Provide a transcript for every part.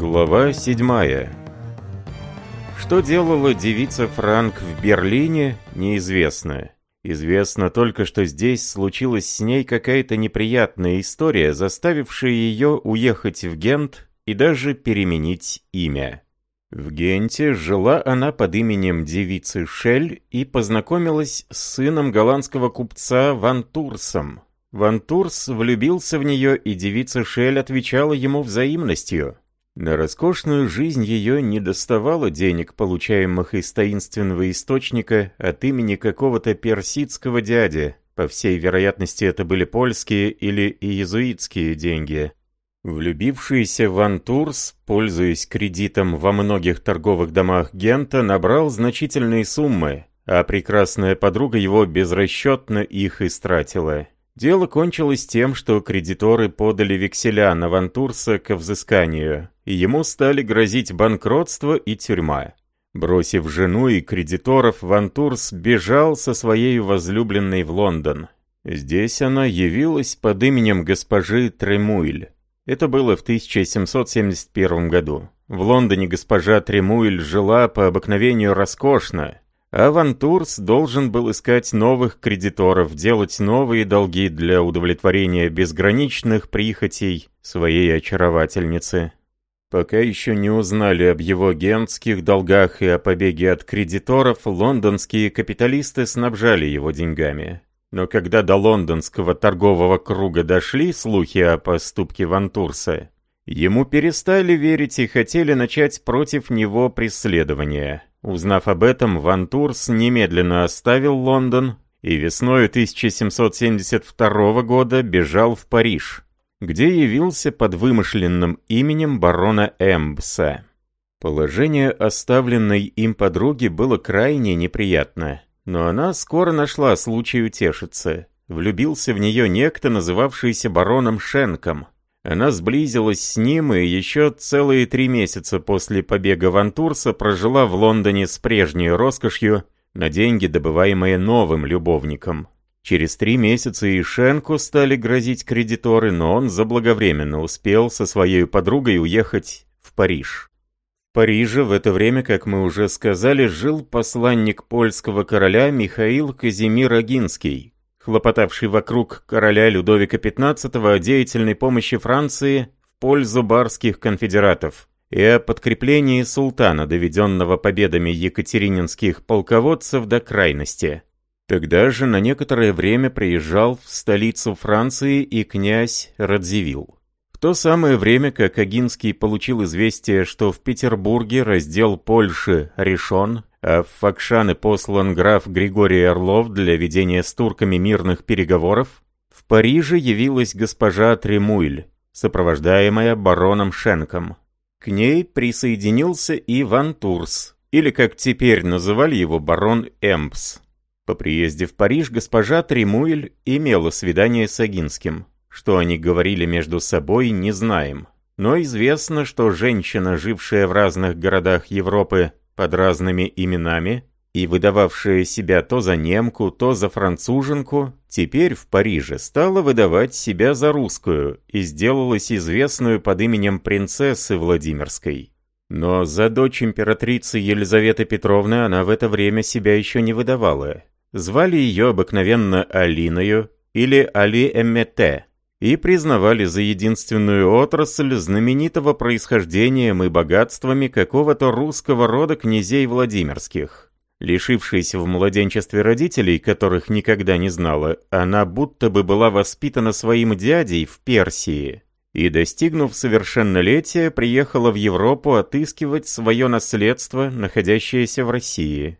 Глава 7 Что делала девица Франк в Берлине, неизвестно. Известно только, что здесь случилась с ней какая-то неприятная история, заставившая ее уехать в Гент и даже переменить имя. В Генте жила она под именем девицы Шель и познакомилась с сыном голландского купца Ван Турсом. Ван Турс влюбился в нее, и девица Шель отвечала ему взаимностью. На роскошную жизнь ее не доставало денег, получаемых из таинственного источника от имени какого-то персидского дяди. По всей вероятности, это были польские или иезуитские деньги. Влюбившийся Ван Турс, пользуясь кредитом во многих торговых домах Гента, набрал значительные суммы, а прекрасная подруга его безрасчетно их истратила. Дело кончилось тем, что кредиторы подали векселя на Ван Турса к взысканию, и ему стали грозить банкротство и тюрьма. Бросив жену и кредиторов, Ван Турс бежал со своей возлюбленной в Лондон. Здесь она явилась под именем госпожи Тремуиль. Это было в 1771 году. В Лондоне госпожа Тремуэль жила по обыкновению роскошно, а Вантурс должен был искать новых кредиторов, делать новые долги для удовлетворения безграничных прихотей своей очаровательницы. Пока еще не узнали об его гентских долгах и о побеге от кредиторов, лондонские капиталисты снабжали его деньгами. Но когда до лондонского торгового круга дошли слухи о поступке Вантурса, ему перестали верить и хотели начать против него преследование. Узнав об этом, Вантурс немедленно оставил Лондон и весной 1772 года бежал в Париж, где явился под вымышленным именем барона Эмбса. Положение оставленной им подруги было крайне неприятное. Но она скоро нашла случай утешиться. Влюбился в нее некто, называвшийся бароном Шенком. Она сблизилась с ним и еще целые три месяца после побега Вантурса прожила в Лондоне с прежней роскошью на деньги, добываемые новым любовником. Через три месяца и Шенку стали грозить кредиторы, но он заблаговременно успел со своей подругой уехать в Париж. Париже в это время, как мы уже сказали, жил посланник польского короля Михаил Казимир Агинский, хлопотавший вокруг короля Людовика XV о деятельной помощи Франции в пользу барских конфедератов и о подкреплении султана, доведенного победами екатерининских полководцев до крайности. Тогда же на некоторое время приезжал в столицу Франции и князь Радзивилл то самое время, как Агинский получил известие, что в Петербурге раздел Польши решен, а в Факшаны послан граф Григорий Орлов для ведения с турками мирных переговоров, в Париже явилась госпожа Тремуйль, сопровождаемая бароном Шенком. К ней присоединился и Ван Турс, или, как теперь называли его, барон Эмпс. По приезде в Париж госпожа Тремуэль имела свидание с Агинским. Что они говорили между собой, не знаем. Но известно, что женщина, жившая в разных городах Европы под разными именами, и выдававшая себя то за немку, то за француженку, теперь в Париже стала выдавать себя за русскую и сделалась известную под именем принцессы Владимирской. Но за дочь императрицы Елизаветы Петровны она в это время себя еще не выдавала. Звали ее обыкновенно Алиною или Али Эммете, и признавали за единственную отрасль знаменитого происхождением и богатствами какого-то русского рода князей Владимирских. Лишившись в младенчестве родителей, которых никогда не знала, она будто бы была воспитана своим дядей в Персии и, достигнув совершеннолетия, приехала в Европу отыскивать свое наследство, находящееся в России.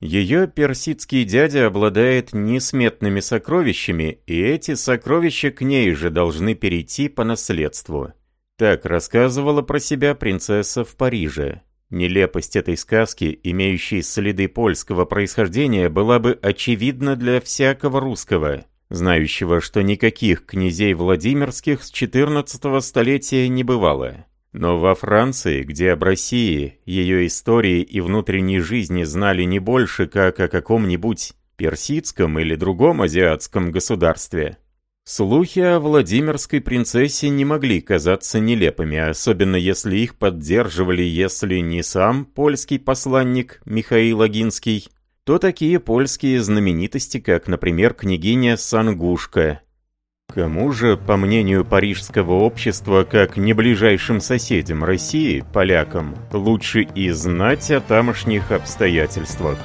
Ее персидский дядя обладает несметными сокровищами, и эти сокровища к ней же должны перейти по наследству. Так рассказывала про себя принцесса в Париже. Нелепость этой сказки, имеющей следы польского происхождения, была бы очевидна для всякого русского, знающего, что никаких князей Владимирских с 14 столетия не бывало. Но во Франции, где об России, ее истории и внутренней жизни знали не больше, как о каком-нибудь персидском или другом азиатском государстве, Слухи о Владимирской принцессе не могли казаться нелепыми, особенно если их поддерживали, если не сам польский посланник Михаил Агинский, то такие польские знаменитости, как, например, княгиня Сангушка. Кому же, по мнению парижского общества, как не ближайшим соседям России, полякам, лучше и знать о тамошних обстоятельствах?